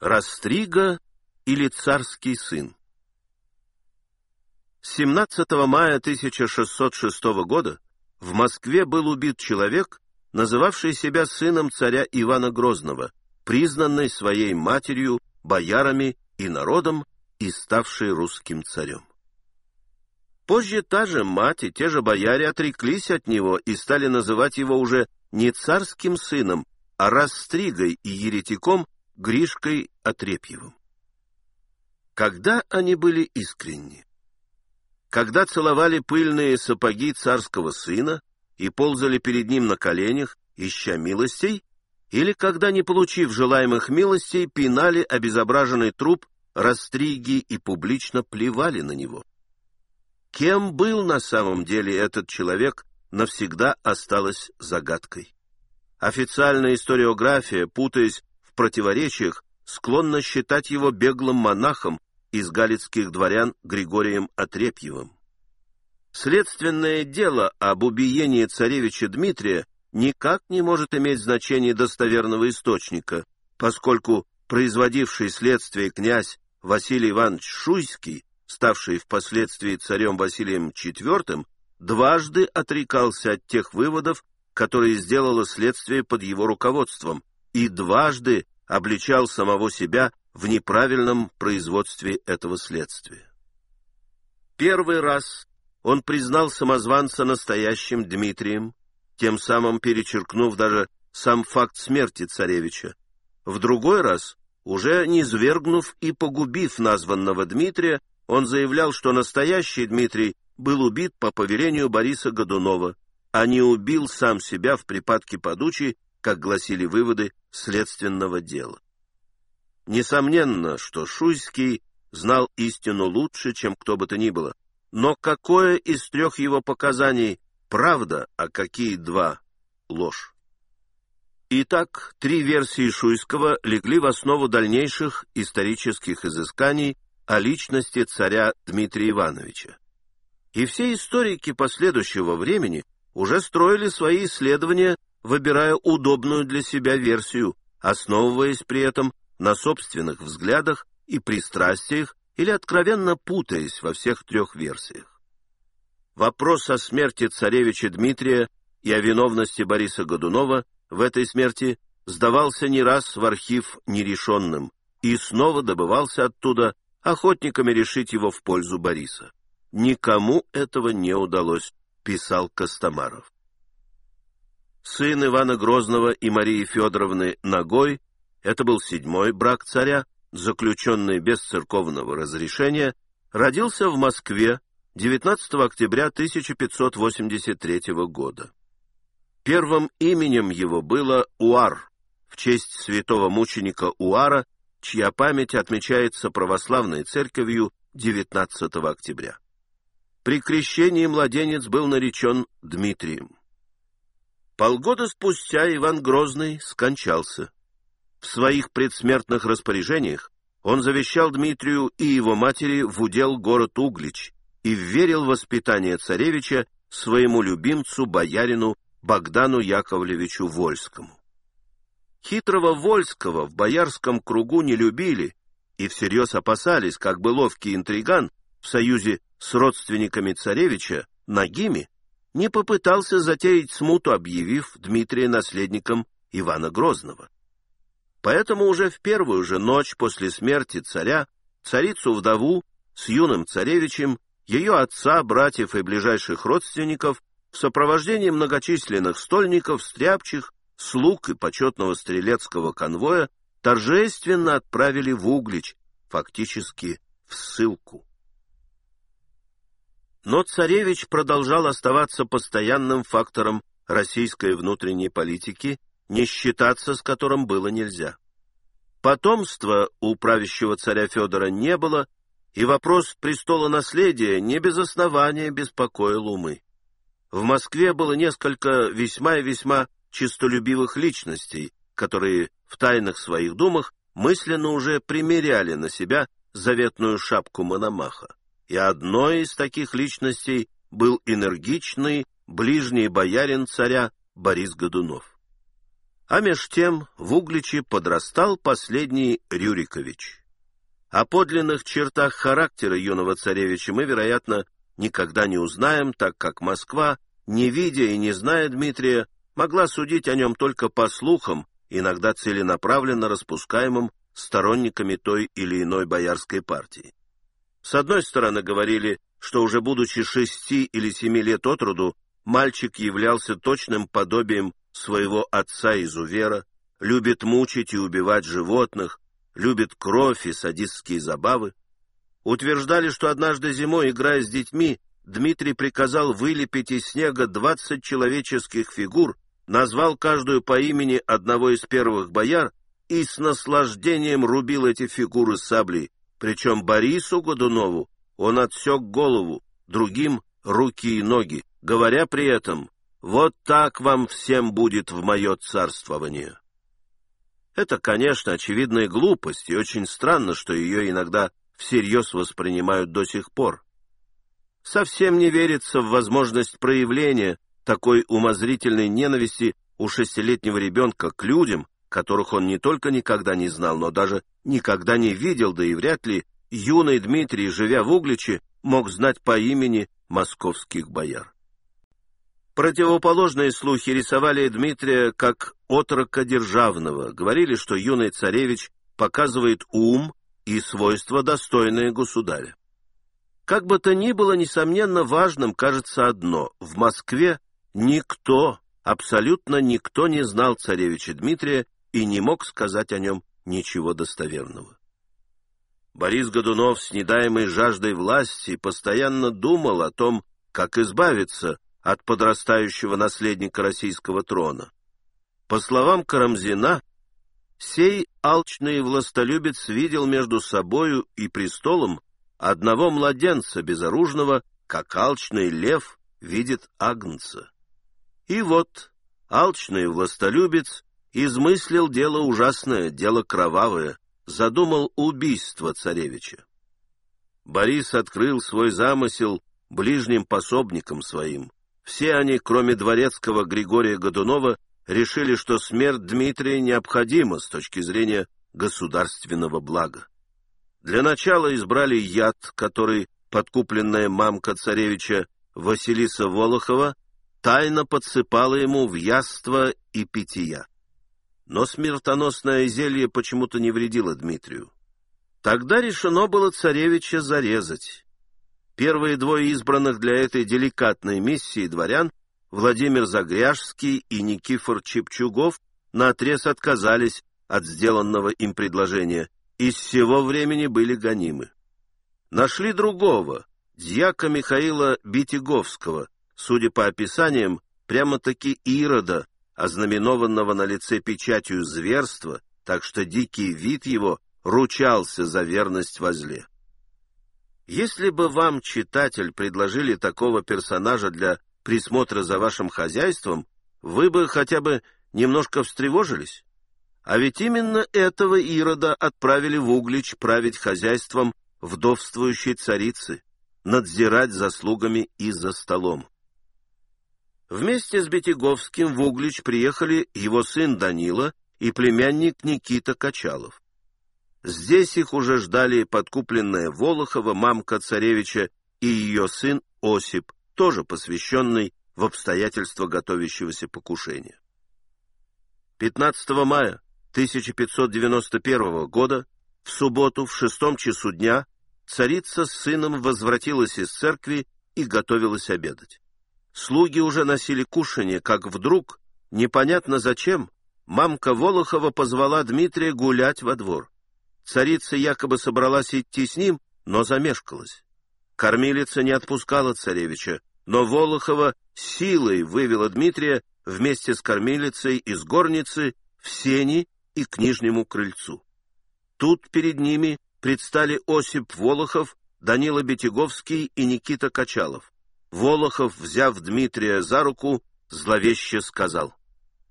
Растрига или царский сын? 17 мая 1606 года в Москве был убит человек, называвший себя сыном царя Ивана Грозного, признанный своей матерью, боярами и народом и ставший русским царем. Позже та же мать и те же бояре отреклись от него и стали называть его уже не царским сыном, а растригой и еретиком Гришкой Отрепьевым. Когда они были искренни? Когда целовали пыльные сапоги царского сына и ползали перед ним на коленях, ища милостей, или когда, не получив желаемых милостей, пинали обезображенный труп растриги и публично плевали на него. Кем был на самом деле этот человек, навсегда осталась загадкой. Официальная историография, путаясь противоречиях склонна считать его беглым монахом из галицких дворян Григорием Отрепьевым. Следственное дело об убиении царевича Дмитрия никак не может иметь значение достоверного источника, поскольку производивший следствие князь Василий Иванович Шуйский, ставший впоследствии царем Василием IV, дважды отрекался от тех выводов, которые сделало следствие под его руководством, и дважды обличал самого себя в неправильном производстве этого следствия. Первый раз он признал самозванца настоящим Дмитрием, тем самым перечеркнув даже сам факт смерти царевича. В другой раз, уже низвергнув и погубив названного Дмитрия, он заявлял, что настоящий Дмитрий был убит по повелению Бориса Годунова, а не убил сам себя в припадке подучи как гласили выводы следственного дела. Несомненно, что Шуйский знал истину лучше, чем кто бы то ни было, но какое из трех его показаний правда, а какие два ложь? Итак, три версии Шуйского легли в основу дальнейших исторических изысканий о личности царя Дмитрия Ивановича. И все историки последующего времени уже строили свои исследования выбирая удобную для себя версию, основываясь при этом на собственных взглядах и пристрастиях или откровенно путаясь во всех трех версиях. Вопрос о смерти царевича Дмитрия и о виновности Бориса Годунова в этой смерти сдавался не раз в архив нерешенным и снова добывался оттуда охотниками решить его в пользу Бориса. Никому этого не удалось, писал Костомаров сын Ивана Грозного и Марии Федоровны Ногой, это был седьмой брак царя, заключенный без церковного разрешения, родился в Москве 19 октября 1583 года. Первым именем его было Уар, в честь святого мученика Уара, чья память отмечается православной церковью 19 октября. При крещении младенец был наречен Дмитрием. Полгода спустя Иван Грозный скончался. В своих предсмертных распоряжениях он завещал Дмитрию и его матери в удел город Углич и вверил воспитание царевича своему любимцу, боярину Богдану Яковлевичу Вольскому. Хитрого Вольского в боярском кругу не любили и всерьез опасались, как бы ловкий интриган в союзе с родственниками царевича, Нагими, не попытался затеять смуту, объявив Дмитрия наследником Ивана Грозного. Поэтому уже в первую же ночь после смерти царя царицу-вдову с юным царевичем, ее отца, братьев и ближайших родственников в сопровождении многочисленных стольников, стряпчих, слуг и почетного стрелецкого конвоя торжественно отправили в Углич, фактически в ссылку. Но царевич продолжал оставаться постоянным фактором российской внутренней политики, не считаться с которым было нельзя. Потомства у правящего царя Федора не было, и вопрос престола наследия не без основания беспокоил умы. В Москве было несколько весьма и весьма честолюбивых личностей, которые в тайных своих думах мысленно уже примеряли на себя заветную шапку Мономаха и одной из таких личностей был энергичный ближний боярин царя Борис Годунов. А меж тем в Угличе подрастал последний Рюрикович. О подлинных чертах характера юного царевича мы, вероятно, никогда не узнаем, так как Москва, не видя и не зная Дмитрия, могла судить о нем только по слухам, иногда целенаправленно распускаемым сторонниками той или иной боярской партии. С одной стороны, говорили, что уже будучи шести или семи лет от роду, мальчик являлся точным подобием своего отца-изувера, любит мучить и убивать животных, любит кровь и садистские забавы. Утверждали, что однажды зимой, играя с детьми, Дмитрий приказал вылепить из снега двадцать человеческих фигур, назвал каждую по имени одного из первых бояр и с наслаждением рубил эти фигуры саблей, причем Борису Годунову он отсек голову, другим — руки и ноги, говоря при этом «Вот так вам всем будет в мое царствование». Это, конечно, очевидная глупость, и очень странно, что ее иногда всерьез воспринимают до сих пор. Совсем не верится в возможность проявления такой умозрительной ненависти у шестилетнего ребенка к людям, которых он не только никогда не знал, но даже никогда не видел, да и вряд ли юный Дмитрий, живя в Угличе, мог знать по имени московских бояр. Противоположные слухи рисовали Дмитрия как отрока державного, говорили, что юный царевич показывает ум и свойства, достойные государя. Как бы то ни было, несомненно, важным кажется одно — в Москве никто, абсолютно никто не знал царевича Дмитрия и не мог сказать о нем ничего достоверного. Борис Годунов с недаемой жаждой власти постоянно думал о том, как избавиться от подрастающего наследника российского трона. По словам Карамзина, сей алчный властолюбец видел между собою и престолом одного младенца безоружного, как алчный лев видит агнца. И вот алчный властолюбец измыслил дело ужасное, дело кровавое, задумал убийство царевича. Борис открыл свой замысел ближним пособникам своим. Все они, кроме дворецкого Григория Годунова, решили, что смерть Дмитрия необходима с точки зрения государственного блага. Для начала избрали яд, который подкупленная мамка царевича Василиса Волохова тайно подсыпала ему в яство и питья. Но смертоносное зелье почему-то не вредило Дмитрию. Тогда решено было царевича зарезать. Первые двое избранных для этой деликатной миссии дворян, Владимир Загряжский и Никифор Чепчугов, наотрез отказались от сделанного им предложения и с всего времени были гонимы. Нашли другого, дьяка Михаила Битиговского, судя по описаниям, прямо-таки Ирода, ознаменованного на лице печатью зверства, так что дикий вид его ручался за верность возле. Если бы вам, читатель, предложили такого персонажа для присмотра за вашим хозяйством, вы бы хотя бы немножко встревожились. А ведь именно этого Ирода отправили в Углич править хозяйством вдовствующей царицы, надзирать за слугами и за столом. Вместе с Бетяговским в Углич приехали его сын Данила и племянник Никита Качалов. Здесь их уже ждали подкупленная Волохова, мамка царевича, и ее сын Осип, тоже посвященный в обстоятельства готовящегося покушения. 15 мая 1591 года, в субботу в шестом часу дня, царица с сыном возвратилась из церкви и готовилась обедать. Слуги уже носили кушанье, как вдруг, непонятно зачем, мамка Волохова позвала Дмитрия гулять во двор. Царица якобы собралась идти с ним, но замешкалась. Кормилица не отпускала царевича, но Волохова силой вывела Дмитрия вместе с кормилицей из горницы в сени и к нижнему крыльцу. Тут перед ними предстали Осип Волохов, Данила Бетяговский и Никита Качалов. Волохов, взяв Дмитрия за руку, зловеще сказал.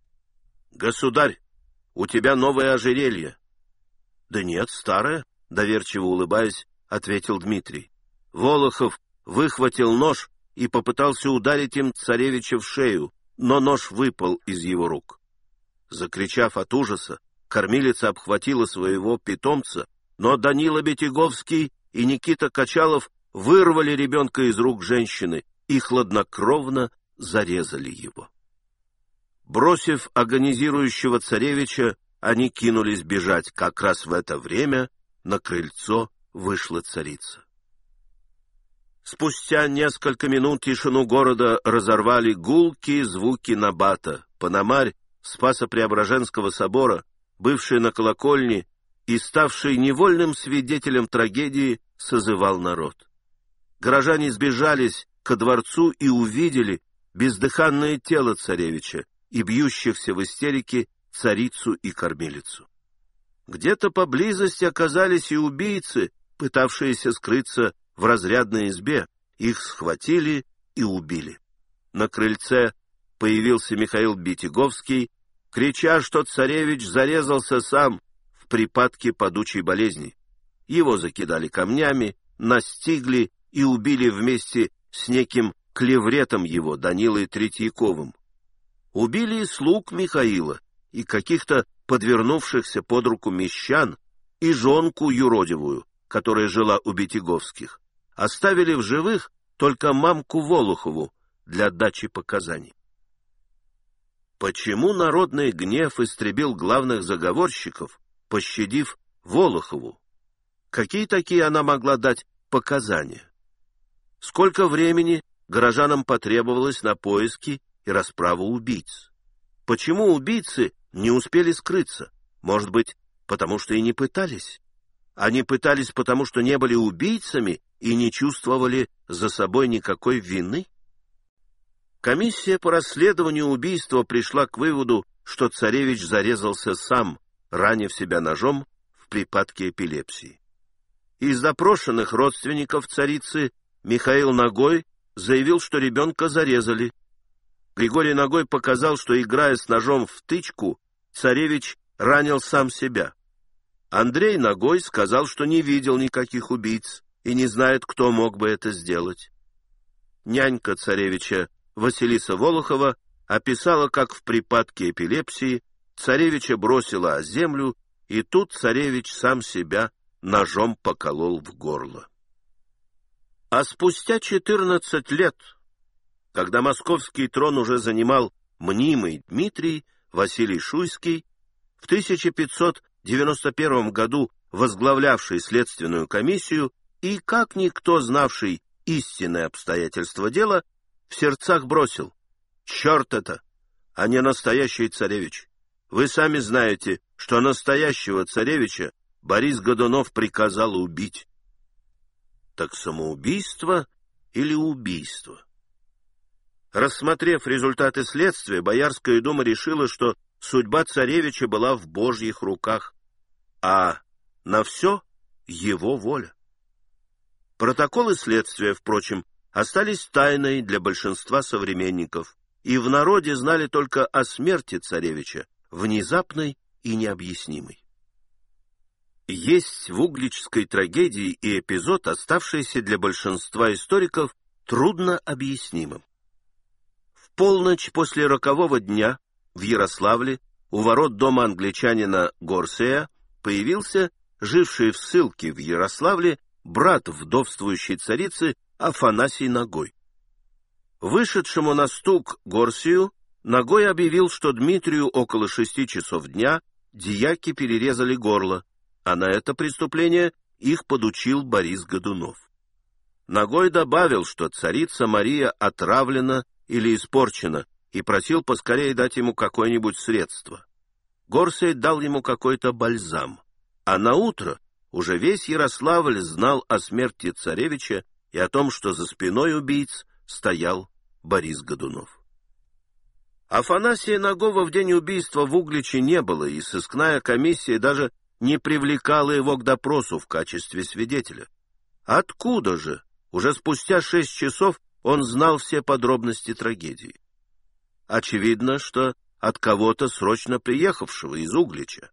— Государь, у тебя новое ожерелье. — Да нет, старое, — доверчиво улыбаясь, ответил Дмитрий. Волохов выхватил нож и попытался ударить им царевича в шею, но нож выпал из его рук. Закричав от ужаса, кормилица обхватила своего питомца, но Данила Бетяговский и Никита Качалов вырвали ребенка из рук женщины и хладнокровно зарезали его. Бросив агонизирующего царевича, они кинулись бежать. Как раз в это время на крыльцо вышла царица. Спустя несколько минут тишину города разорвали гулкие звуки набата. Пономарь Спасо-Преображенского собора, бывший на колокольне и ставший невольным свидетелем трагедии, созывал народ. Горожане сбежались ко дворцу и увидели бездыханное тело царевича и бьющихся в истерике царицу и кормилицу. Где-то поблизости оказались и убийцы, пытавшиеся скрыться в разрядной избе. Их схватили и убили. На крыльце появился Михаил Битяговский, крича, что царевич зарезался сам в припадке падучей болезни. Его закидали камнями, настигли и убили вместе с неким клевретом его, Данилой Третьяковым. Убили и слуг Михаила, и каких-то подвернувшихся под руку мещан, и жонку юродивую, которая жила у Бетяговских. Оставили в живых только мамку Волохову для дачи показаний. Почему народный гнев истребил главных заговорщиков, пощадив Волохову? Какие такие она могла дать показания? Сколько времени горожанам потребовалось на поиски и расправу убийц? Почему убийцы не успели скрыться? Может быть, потому что и не пытались? Они пытались потому, что не были убийцами и не чувствовали за собой никакой вины? Комиссия по расследованию убийства пришла к выводу, что царевич зарезался сам, ранив себя ножом в припадке эпилепсии. Из запрошенных родственников царицы Михаил Ногой заявил, что ребенка зарезали. Григорий Ногой показал, что, играя с ножом в тычку, царевич ранил сам себя. Андрей Ногой сказал, что не видел никаких убийц и не знает, кто мог бы это сделать. Нянька царевича Василиса Волохова описала, как в припадке эпилепсии царевича бросила о землю, и тут царевич сам себя ножом поколол в горло. А спустя четырнадцать лет, когда московский трон уже занимал мнимый Дмитрий Василий Шуйский, в 1591 году возглавлявший следственную комиссию и, как никто знавший истинные обстоятельства дела, в сердцах бросил. «Черт это, а не настоящий царевич! Вы сами знаете, что настоящего царевича Борис Годунов приказал убить». Так самоубийство или убийство? Рассмотрев результаты следствия, Боярская дума решила, что судьба царевича была в божьих руках, а на все его воля. Протоколы следствия, впрочем, остались тайной для большинства современников, и в народе знали только о смерти царевича, внезапной и необъяснимой. Есть в угличской трагедии и эпизод, оставшийся для большинства историков трудно объяснимым. В полночь после рокового дня в Ярославле у ворот дома англичанина Горсея появился живший в ссылке в Ярославле брат вдовствующей царицы Афанасий Ногой. Вышедшему на стук Горсию Ногой объявил, что Дмитрию около шести часов дня дьяки перерезали горло, а на это преступление их подучил Борис Годунов. Ногой добавил, что царица Мария отравлена или испорчена, и просил поскорее дать ему какое-нибудь средство. Горсей дал ему какой-то бальзам, а на утро уже весь Ярославль знал о смерти царевича и о том, что за спиной убийц стоял Борис Годунов. Афанасия Нагова в день убийства в Угличе не было, и сыскная комиссия даже не привлекала его к допросу в качестве свидетеля. Откуда же? Уже спустя шесть часов он знал все подробности трагедии. Очевидно, что от кого-то срочно приехавшего из Углича.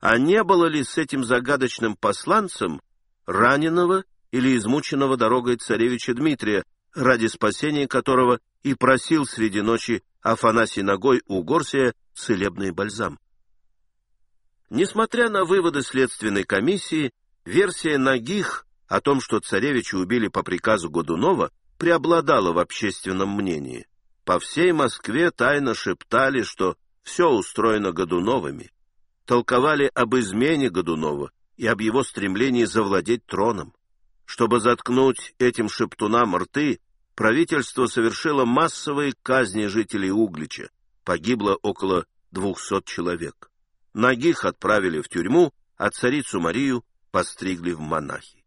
А не было ли с этим загадочным посланцем раненого или измученного дорогой царевича Дмитрия, ради спасения которого и просил среди ночи Афанасий Ногой у Горсия целебный бальзам. Несмотря на выводы следственной комиссии, версия Нагих о том, что царевича убили по приказу Годунова, преобладала в общественном мнении. По всей Москве тайно шептали, что все устроено Годуновыми. Толковали об измене Годунова и об его стремлении завладеть троном. Чтобы заткнуть этим шептунам рты, правительство совершило массовые казни жителей Углича. Погибло около двухсот человек. Нагих отправили в тюрьму, а царицу Марию постригли в монахи.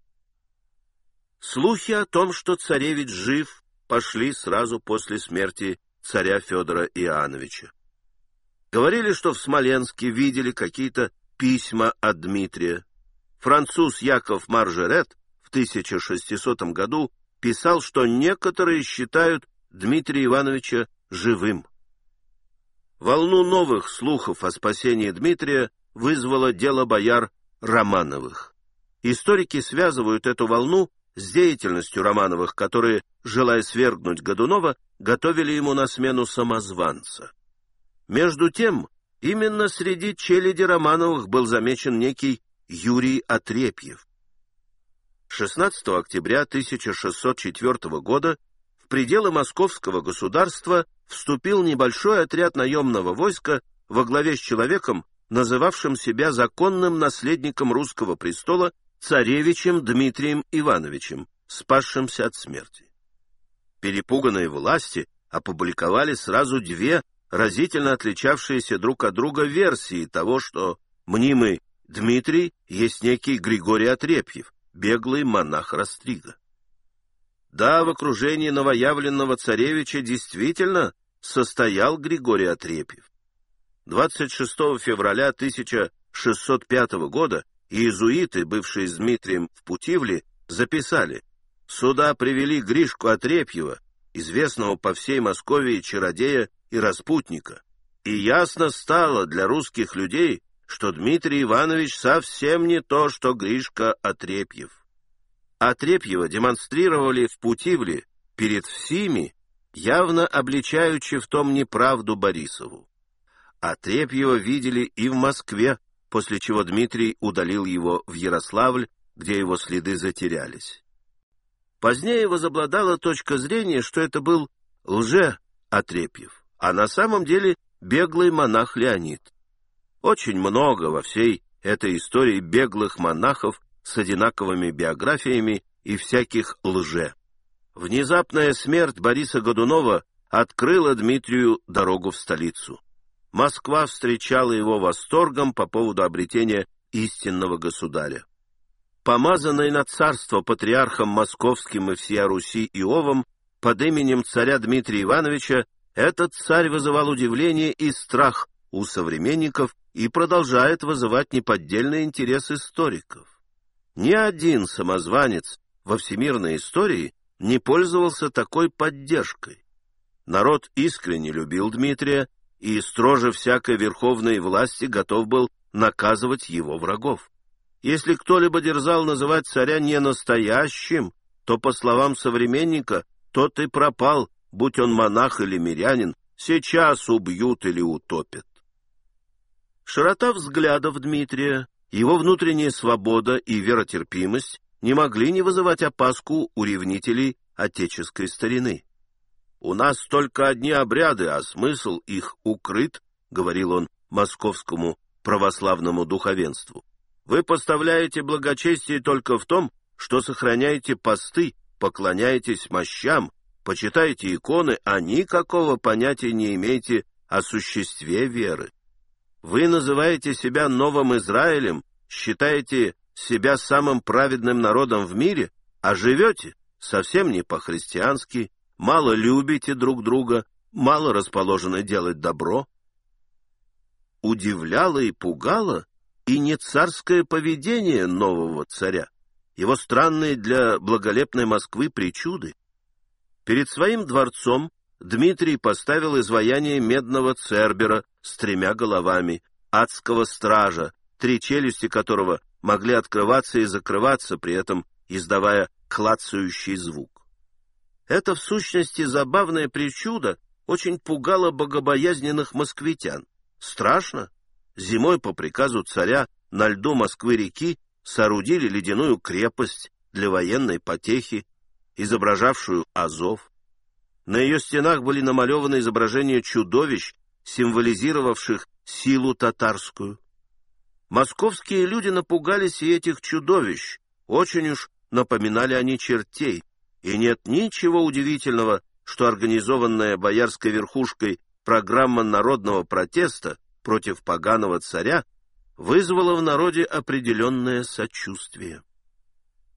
Слухи о том, что царевич жив, пошли сразу после смерти царя Федора Иоанновича. Говорили, что в Смоленске видели какие-то письма от Дмитрия. Француз Яков Маржерет в 1600 году писал, что некоторые считают Дмитрия Ивановича живым. Волну новых слухов о спасении Дмитрия вызвало дело бояр Романовых. Историки связывают эту волну с деятельностью Романовых, которые, желая свергнуть Годунова, готовили ему на смену самозванца. Между тем, именно среди челяди Романовых был замечен некий Юрий Отрепьев. 16 октября 1604 года в пределы московского государства вступил небольшой отряд наемного войска во главе с человеком, называвшим себя законным наследником русского престола царевичем Дмитрием Ивановичем, спасшимся от смерти. Перепуганные власти опубликовали сразу две разительно отличавшиеся друг от друга версии того, что мнимый Дмитрий есть некий Григорий Отрепьев, беглый монах Растрига. Да, в окружении новоявленного царевича действительно состоял Григорий Отрепьев. 26 февраля 1605 года иезуиты, бывшие с Дмитрием в Путивле, записали «Сюда привели Гришку Отрепьева, известного по всей Москве чародея и распутника, и ясно стало для русских людей, что Дмитрий Иванович совсем не то, что Гришка Отрепьев. Отрепьева демонстрировали в Путивле перед всеми, явно обличаючи в том неправду Борисову. Отрепьева видели и в Москве, после чего Дмитрий удалил его в Ярославль, где его следы затерялись. Позднее возобладала точка зрения, что это был лже-Отрепьев, а на самом деле беглый монах Леонид. Очень много во всей этой истории беглых монахов с одинаковыми биографиями и всяких лже. Внезапная смерть Бориса Годунова открыла Дмитрию дорогу в столицу. Москва встречала его восторгом по поводу обретения истинного государя. Помазанный на царство патриархом московским и всея Руси Иовом под именем царя Дмитрия Ивановича, этот царь вызывал удивление и страх у современников и продолжает вызывать неподдельный интерес историков. Ни один самозванец во всемирной истории не пользовался такой поддержкой. Народ искренне любил Дмитрия и строже всякой верховной власти готов был наказывать его врагов. Если кто-либо дерзал называть царя не настоящим, то, по словам современника, тот и пропал, будь он монах или мирянин, сейчас убьют или утопят. Широта взглядов Дмитрия, его внутренняя свобода и веротерпимость не могли не вызывать опаску у ревнителей отеческой старины. «У нас только одни обряды, а смысл их укрыт», — говорил он московскому православному духовенству. «Вы поставляете благочестие только в том, что сохраняете посты, поклоняетесь мощам, почитаете иконы, а никакого понятия не имеете о существе веры. Вы называете себя новым Израилем, считаете себя самым праведным народом в мире, а живете совсем не по-христиански, мало любите друг друга, мало расположены делать добро. Удивляло и пугало и не царское поведение нового царя, его странные для благолепной Москвы причуды. Перед своим дворцом Дмитрий поставил изваяние медного цербера с тремя головами, адского стража, три челюсти которого могли открываться и закрываться, при этом издавая клацающий звук. Это в сущности забавное причудо очень пугало богобоязненных москвитян. Страшно. Зимой по приказу царя на льду Москвы-реки соорудили ледяную крепость для военной потехи, изображавшую Азов. На ее стенах были намалеваны изображения чудовищ, символизировавших силу татарскую. Московские люди напугались и этих чудовищ, очень уж напоминали они чертей, и нет ничего удивительного, что организованная боярской верхушкой программа народного протеста против поганого царя вызвала в народе определенное сочувствие.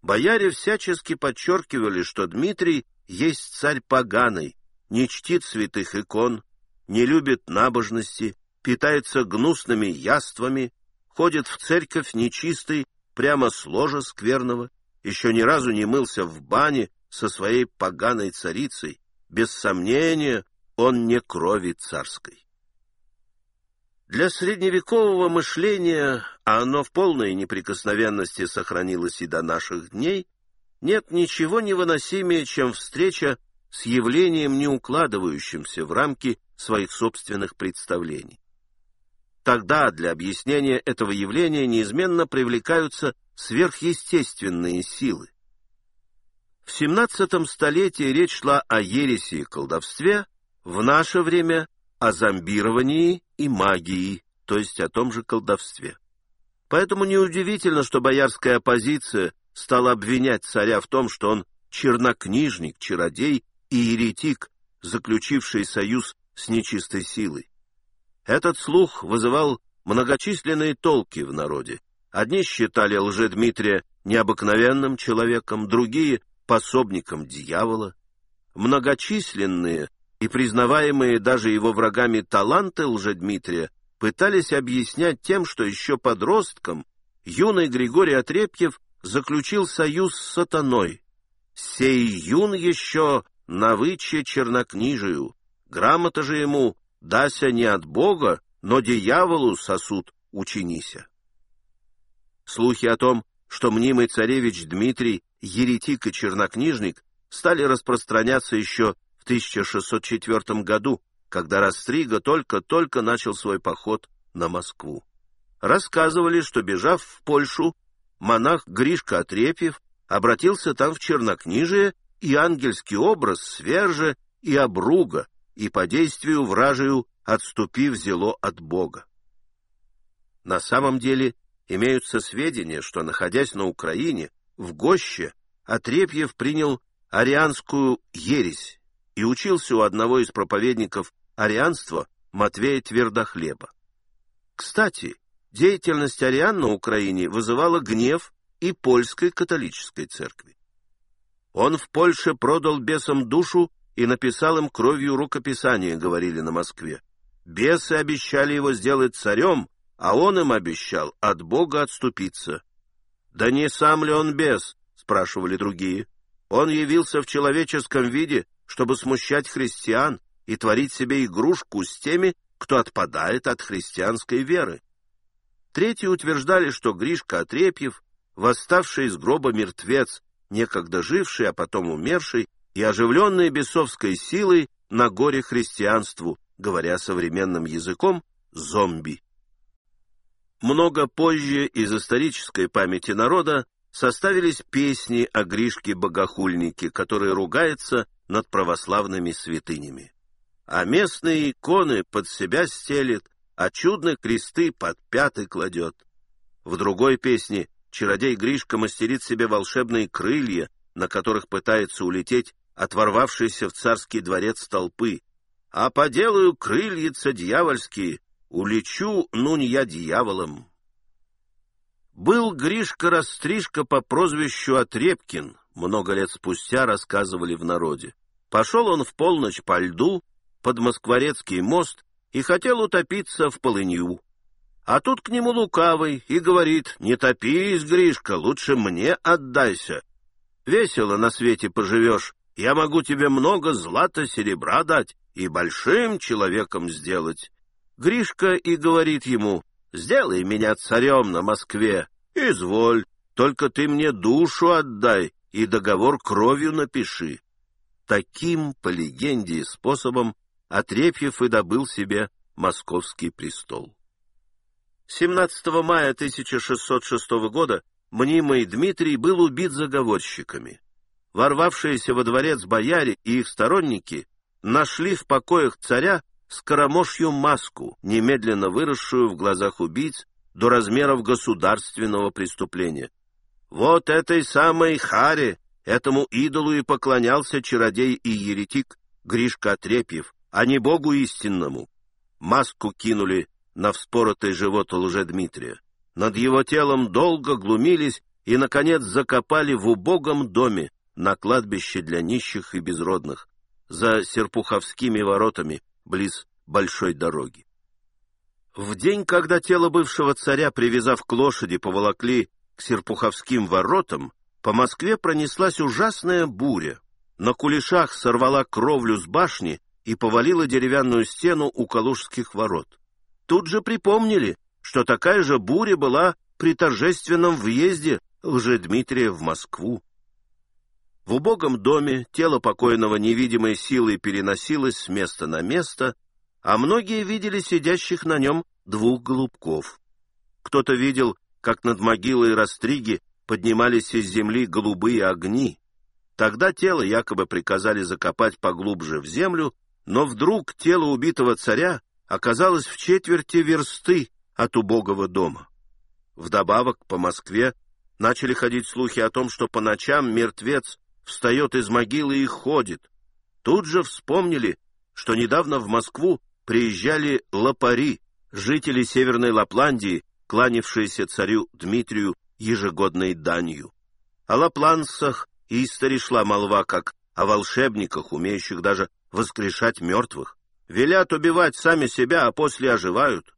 Бояре всячески подчеркивали, что Дмитрий есть царь поганый, не чтит святых икон, не любит набожности, питается гнусными яствами, ходит в церковь нечистый, прямо с ложа скверного, еще ни разу не мылся в бане со своей поганой царицей, без сомнения, он не крови царской. Для средневекового мышления, а оно в полной неприкосновенности сохранилось и до наших дней, нет ничего невыносимее, чем встреча с явлением, не укладывающимся в рамки своих собственных представлений. Тогда для объяснения этого явления неизменно привлекаются сверхъестественные силы. В XVII столетии речь шла о ереси и колдовстве, в наше время о зомбировании и магии, то есть о том же колдовстве. Поэтому неудивительно, что боярская оппозиция стала обвинять царя в том, что он чернокнижник, чародей и еретик, заключивший союз с нечистой силой. Этот слух вызывал многочисленные толки в народе. Одни считали лжедмитрия необыкновенным человеком, другие — пособником дьявола. Многочисленные и признаваемые даже его врагами таланты лжедмитрия пытались объяснять тем, что еще подростком юный Григорий Отрепьев заключил союз с сатаной. «Сей юн еще навыче чернокнижию, грамота же ему дася не от Бога, но дьяволу сосуд учинися». Слухи о том, что мнимый царевич Дмитрий, еретик и чернокнижник, стали распространяться еще в 1604 году, когда Растрига только-только начал свой поход на Москву. Рассказывали, что, бежав в Польшу, монах Гришка Отрепьев обратился там в чернокнижие, и ангельский образ свержа и обруга, и по действию вражию отступив зело от Бога. На самом деле имеются сведения, что, находясь на Украине, в Гоще, Отрепьев принял арианскую ересь и учился у одного из проповедников арианства Матвея Твердохлеба. Кстати, деятельность ариан на Украине вызывала гнев и польской католической церкви. Он в Польше продал бесам душу и написал им кровью рукописание, говорили на Москве. Бесы обещали его сделать царем, а он им обещал от Бога отступиться. «Да не сам ли он бес?» — спрашивали другие. «Он явился в человеческом виде, чтобы смущать христиан и творить себе игрушку с теми, кто отпадает от христианской веры. Третьи утверждали, что Гришка Отрепьев, восставший из гроба мертвец, некогда живший, а потом умерший, и оживленный бесовской силой на горе христианству, говоря современным языком, зомби. Много позже из исторической памяти народа составились песни о Гришке-богохульнике, который ругается над православными святынями. А местные иконы под себя стелит, а чудные кресты под пяты кладет. В другой песне чародей Гришка мастерит себе волшебные крылья, на которых пытается улететь от ворвавшейся в царский дворец толпы. А поделаю крыльица дьявольские, улечу, ну не я дьяволом. Был Гришка-растришка по прозвищу Отрепкин, много лет спустя рассказывали в народе. Пошел он в полночь по льду под Москворецкий мост и хотел утопиться в полынью. А тут к нему лукавый и говорит, «Не топись, Гришка, лучше мне отдайся. Весело на свете поживешь, я могу тебе много злата-серебра дать и большим человеком сделать». Гришка и говорит ему, «Сделай меня царем на Москве, изволь, только ты мне душу отдай и договор кровью напиши». Таким, по легенде, способом Отрепьев и добыл себе московский престол. 17 мая 1606 года мнимый Дмитрий был убит заговорщиками. Ворвавшиеся во дворец бояре и их сторонники нашли в покоях царя скоромошью маску, немедленно выросшую в глазах убийц до размеров государственного преступления. Вот этой самой Харе, этому идолу и поклонялся чародей и еретик Гришка Отрепьев, а не Богу истинному. Маску кинули на вспоротый живот лжедмитрия. Над его телом долго глумились и, наконец, закопали в убогом доме на кладбище для нищих и безродных, за Серпуховскими воротами, близ большой дороги. В день, когда тело бывшего царя, привязав к лошади, поволокли к Серпуховским воротам, по Москве пронеслась ужасная буря. На кулешах сорвала кровлю с башни и повалила деревянную стену у Калужских ворот. Тут же припомнили, что такая же буря была при торжественном въезде Лжедмитрия в Москву. В убогом доме тело покойного невидимой силой переносилось с места на место, а многие видели сидящих на нем двух голубков. Кто-то видел, как над могилой Растриги поднимались из земли голубые огни. Тогда тело якобы приказали закопать поглубже в землю, но вдруг тело убитого царя оказалось в четверти версты от убогого дома. Вдобавок по Москве начали ходить слухи о том, что по ночам мертвец встает из могилы и ходит. Тут же вспомнили, что недавно в Москву приезжали лопари, жители Северной Лапландии, кланявшиеся царю Дмитрию ежегодной данью. О лапланцах истори шла молва, как о волшебниках, умеющих даже воскрешать мертвых. Велят убивать сами себя, а после оживают.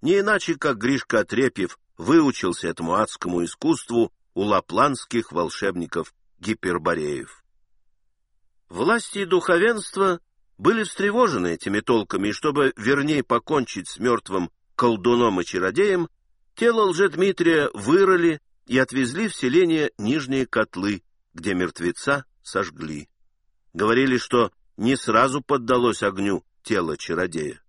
Не иначе, как Гришка Отрепьев выучился этому адскому искусству у лапландских волшебников Гипербореев. Власти и духовенство были встревожены этими толками, и чтобы вернее покончить с мертвым колдуном и чародеем, тело лжедмитрия вырыли и отвезли в селение Нижние Котлы, где мертвеца сожгли. Говорили, что не сразу поддалось огню тело чародея.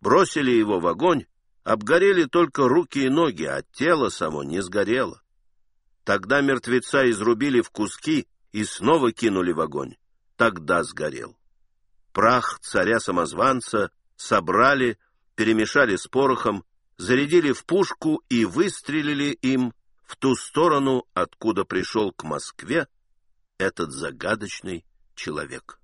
Бросили его в огонь, обгорели только руки и ноги, а тело само не сгорело. Тогда мертвеца изрубили в куски и снова кинули в огонь. Тогда сгорел. Прах царя-самозванца собрали, перемешали с порохом, зарядили в пушку и выстрелили им в ту сторону, откуда пришел к Москве этот загадочный человек.